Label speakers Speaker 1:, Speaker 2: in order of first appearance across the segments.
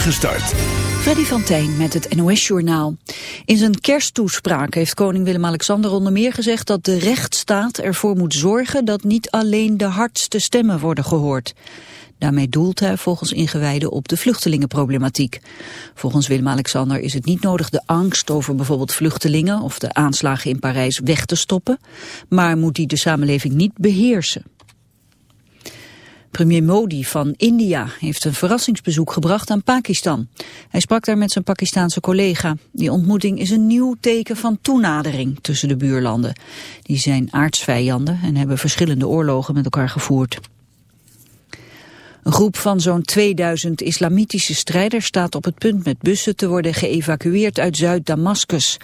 Speaker 1: spoedige start.
Speaker 2: Freddy van Tijn met het NOS-journaal. In zijn kersttoespraak heeft koning Willem-Alexander onder meer gezegd dat de rechtsstaat ervoor moet zorgen dat niet alleen de hardste stemmen worden gehoord. Daarmee doelt hij volgens ingewijden op de vluchtelingenproblematiek. Volgens Willem-Alexander is het niet nodig de angst over bijvoorbeeld vluchtelingen of de aanslagen in Parijs weg te stoppen, maar moet die de samenleving niet beheersen. Premier Modi van India heeft een verrassingsbezoek gebracht aan Pakistan. Hij sprak daar met zijn Pakistaanse collega. Die ontmoeting is een nieuw teken van toenadering tussen de buurlanden. Die zijn aardsvijanden en hebben verschillende oorlogen met elkaar gevoerd. Een groep van zo'n 2000 islamitische strijders staat op het punt met bussen te worden geëvacueerd uit Zuid-Damascus.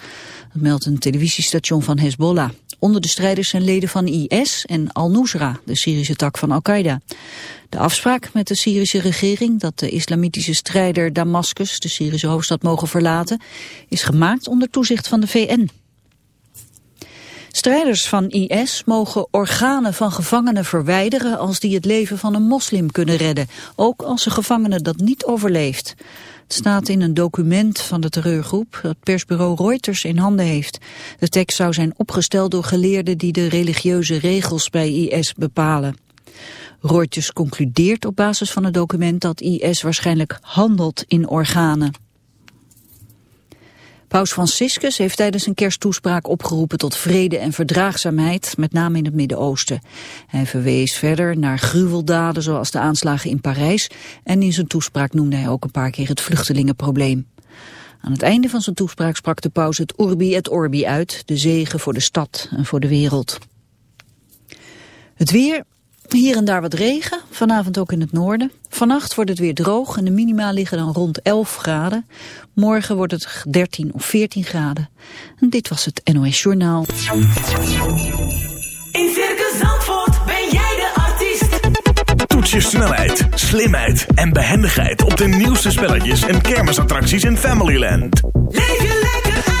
Speaker 2: Dat meldt een televisiestation van Hezbollah. Onder de strijders zijn leden van IS en Al-Nusra, de Syrische tak van Al-Qaeda. De afspraak met de Syrische regering dat de islamitische strijder Damascus, de Syrische hoofdstad, mogen verlaten, is gemaakt onder toezicht van de VN. Strijders van IS mogen organen van gevangenen verwijderen als die het leven van een moslim kunnen redden, ook als een gevangene dat niet overleeft. Het staat in een document van de terreurgroep dat persbureau Reuters in handen heeft. De tekst zou zijn opgesteld door geleerden die de religieuze regels bij IS bepalen. Reuters concludeert op basis van het document dat IS waarschijnlijk handelt in organen. Paus Franciscus heeft tijdens een kersttoespraak opgeroepen tot vrede en verdraagzaamheid, met name in het Midden-Oosten. Hij verwees verder naar gruweldaden zoals de aanslagen in Parijs en in zijn toespraak noemde hij ook een paar keer het vluchtelingenprobleem. Aan het einde van zijn toespraak sprak de paus het Urbi et Orbi uit, de zegen voor de stad en voor de wereld. Het weer, hier en daar wat regen, vanavond ook in het noorden. Vannacht wordt het weer droog en de minima liggen dan rond 11 graden. Morgen wordt het 13 of 14 graden. En dit was het NOS Journaal.
Speaker 3: In Circus Zandvoort ben jij de artiest.
Speaker 1: Toets je snelheid, slimheid en behendigheid op de nieuwste spelletjes en kermisattracties in Familyland.
Speaker 3: Leef je lekker uit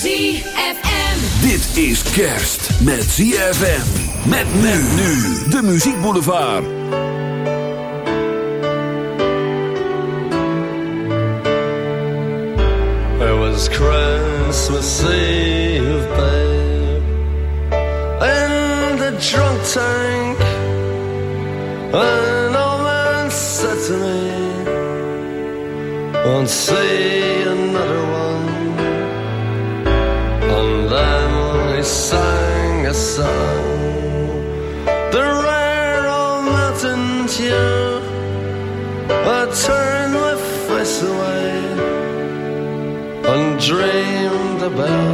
Speaker 3: ZFM.
Speaker 4: Dit is kerst met ZFM. Met men nu. De Muziek Boulevard.
Speaker 5: It was Christmas Eve, babe, in the drunk tank. An old man said to me, "Won't see another he sang a song, the rare old mountain tune. I turned my face away and dreamed about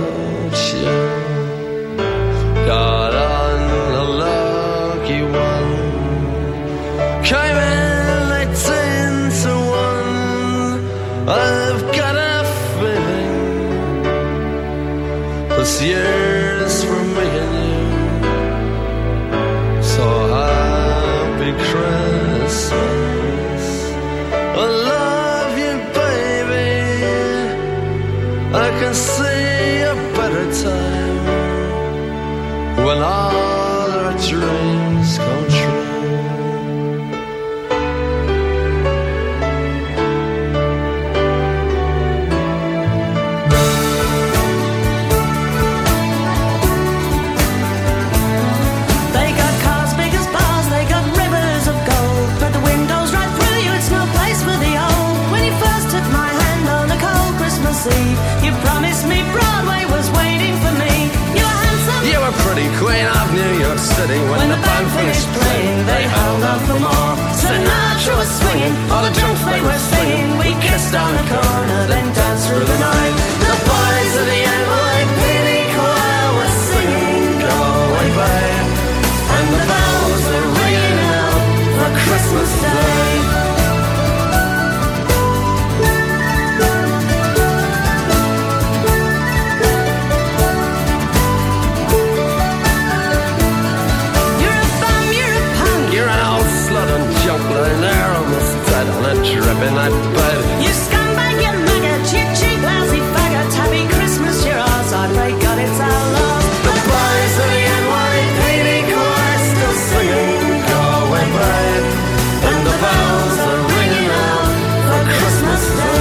Speaker 6: down the corner, then dance through the
Speaker 7: night. The boys of the NYPD choir were singing Go Away Bay, and the bells were ringing out for Christmas Day.
Speaker 5: You're a bum, you're a punk, you're an old slut and juggler midnight bud. You scumbag, you maggot, cheap, cheap, lousy faggot. Happy Christmas, you're ours. I
Speaker 8: pray God it's our love. The boys of the NYPD choir still singing Galway Bride. And the bells are ringing out for Christmas Day.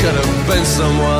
Speaker 8: could have been someone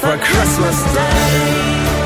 Speaker 8: for Christmas Day.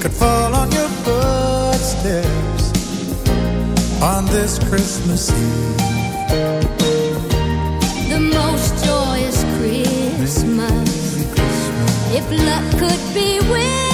Speaker 9: could fall on your footsteps on this Christmas Eve.
Speaker 10: The most joyous Christmas,
Speaker 9: Christmas.
Speaker 10: if luck could be with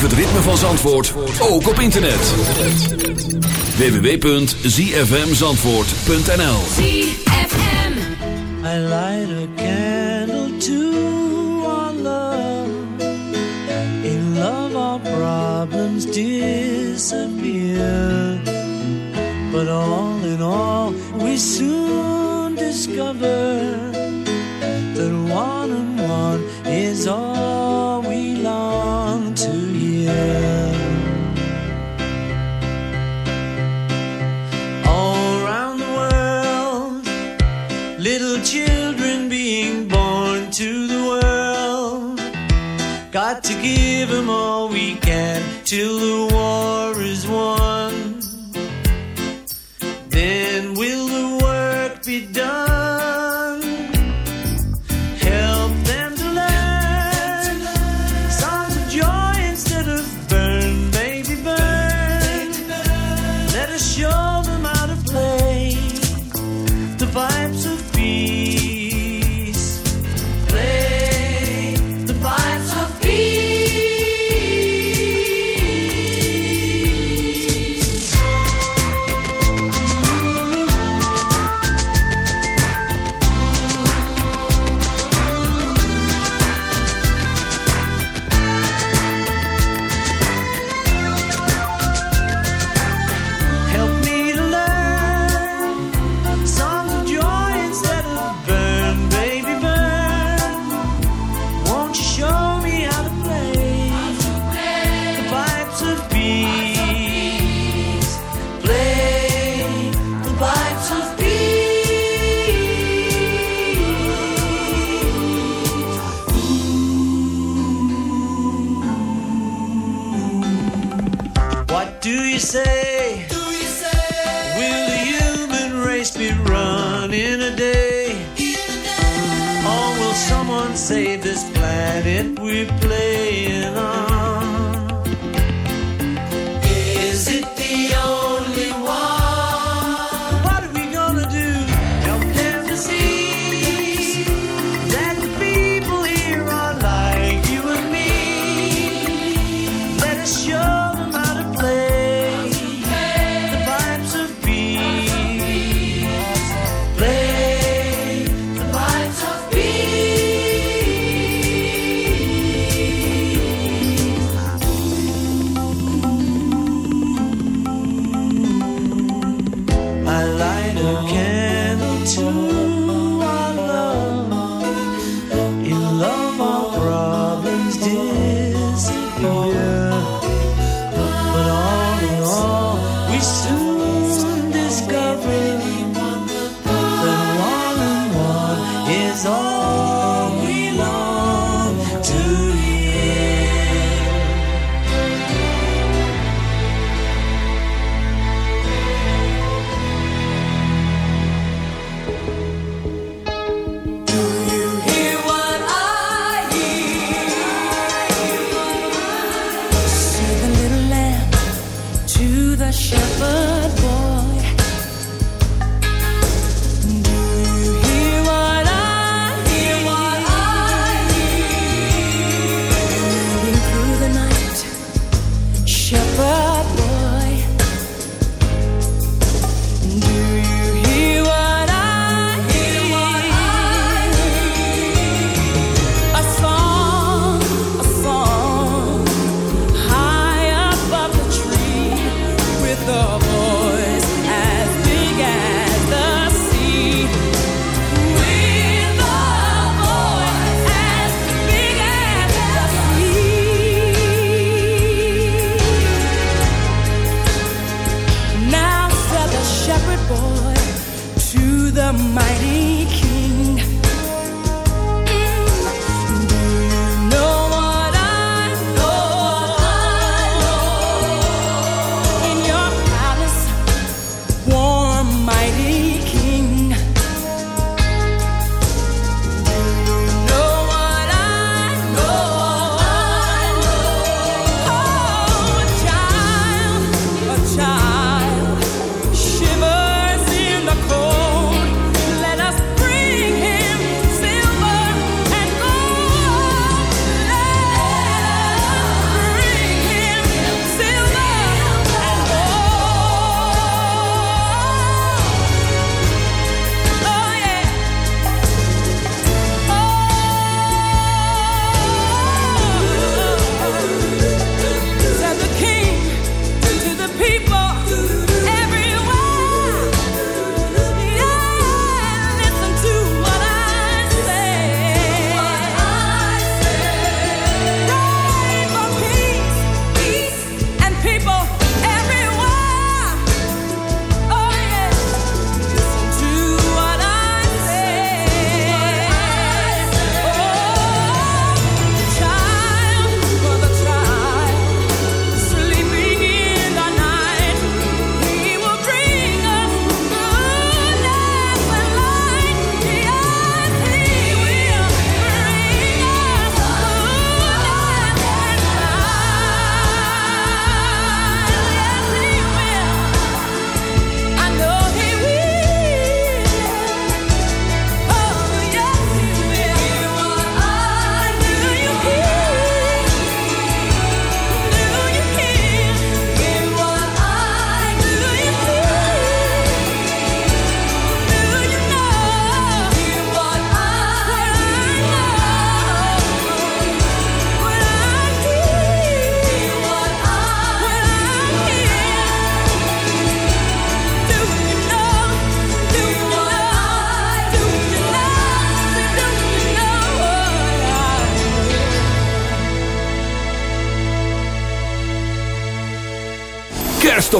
Speaker 4: beleef het ritme van Zandvoort ook op internet. www.zfmzandvoort.nl
Speaker 10: ZFM
Speaker 11: I light a candle to our love In love our problems disappear. But all in all we soon discover That one and one is all we
Speaker 12: love.
Speaker 13: give him
Speaker 14: all.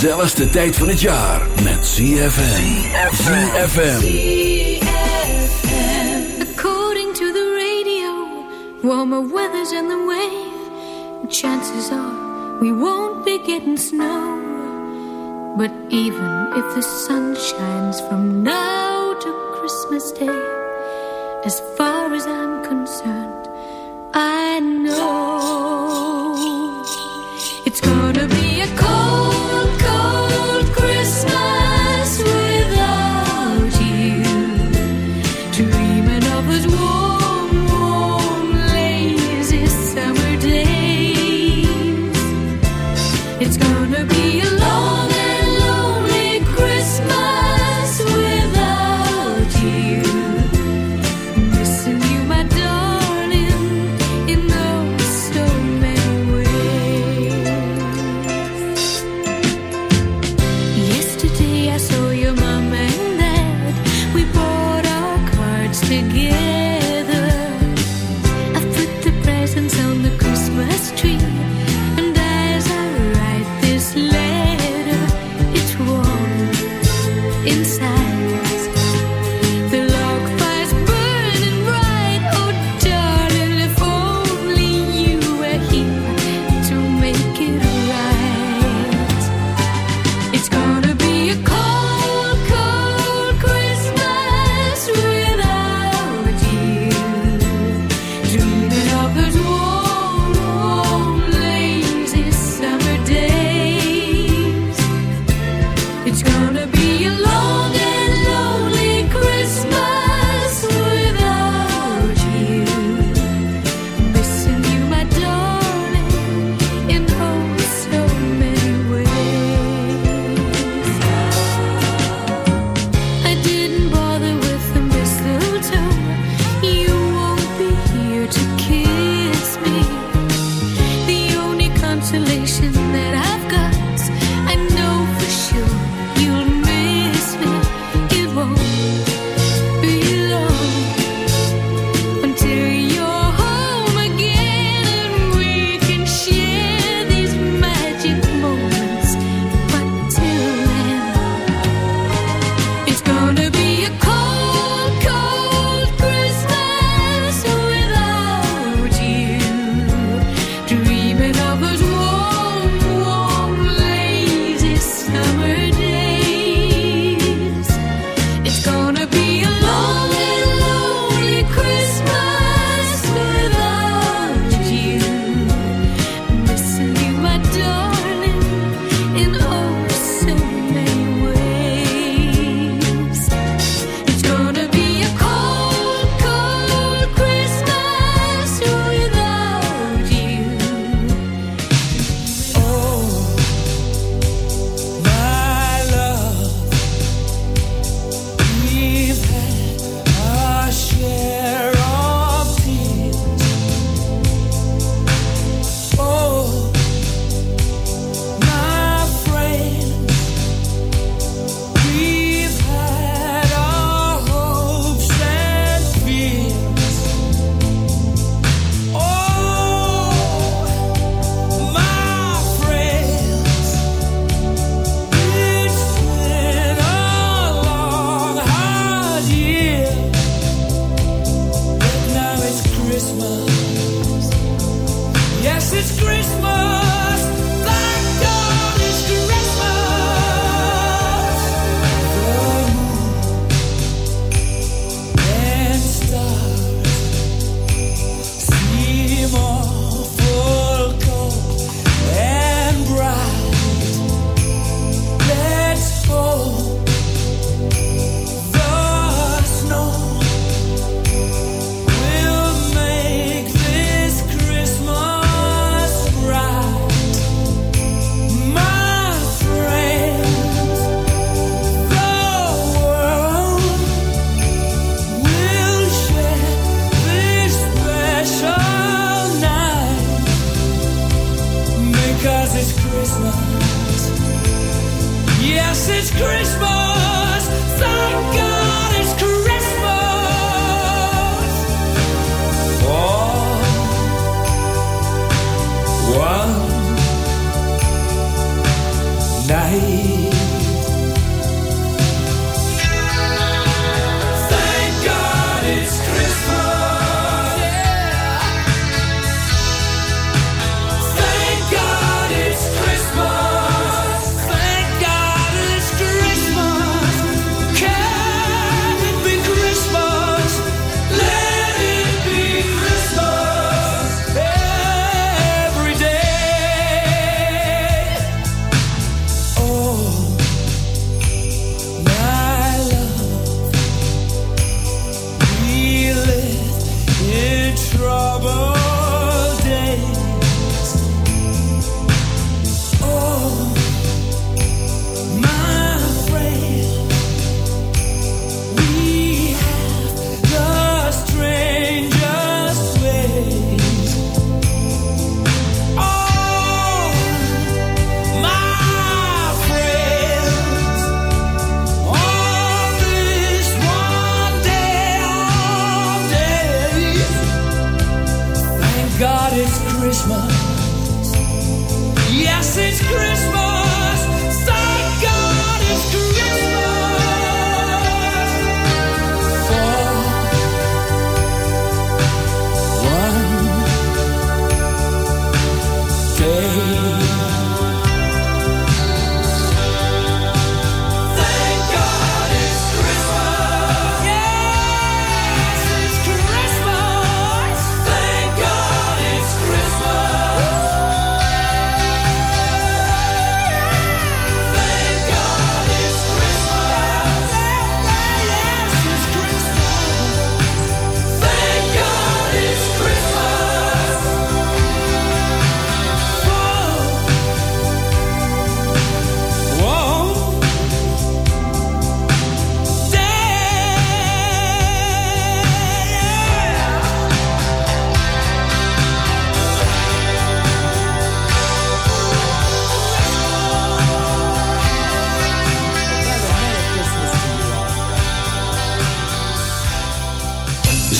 Speaker 14: gezelligste tijd van het jaar met ZFM. ZFM.
Speaker 13: According to the radio, warmer weather's in the way. Chances are we won't be getting snow. But even if the sun shines from now to Christmas Day, as far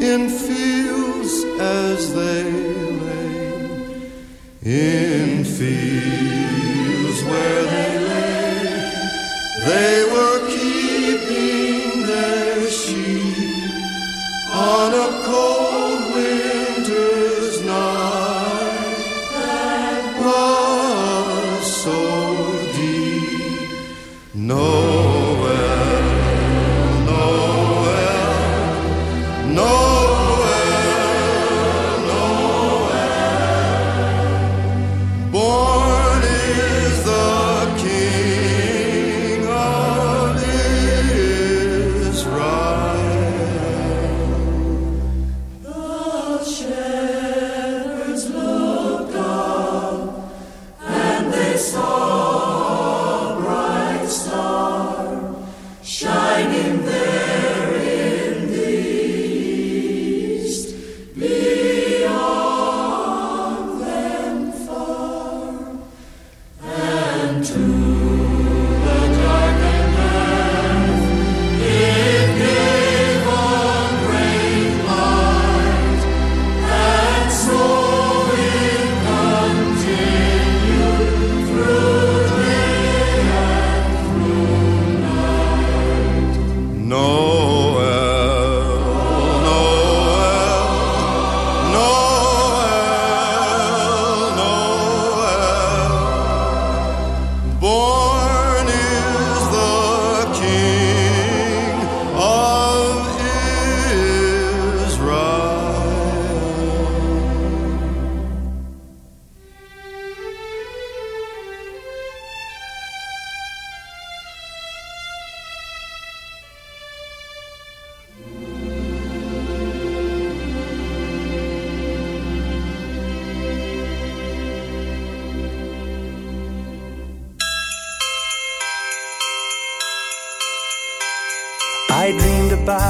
Speaker 15: In
Speaker 16: fields as they lay, in fields where they lay, they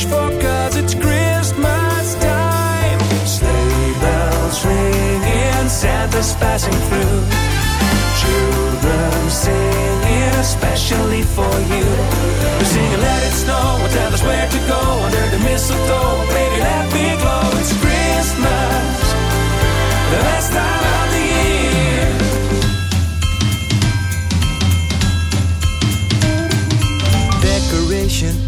Speaker 12: cause it's Christmas time. Sleigh bells ringing, Santa's passing through. Children singing, especially for you. Singing, let it snow, tell us where to go under the mistletoe. Baby, let me glow. It's Christmas, the best time of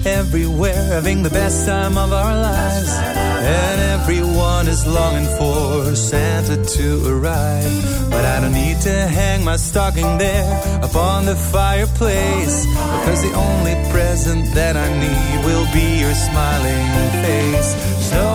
Speaker 9: Everywhere, having the best time of our lives. And everyone is longing for Santa to arrive. But I don't need to hang my stocking there upon the fireplace. Because the only present that I need will be your smiling face. Snow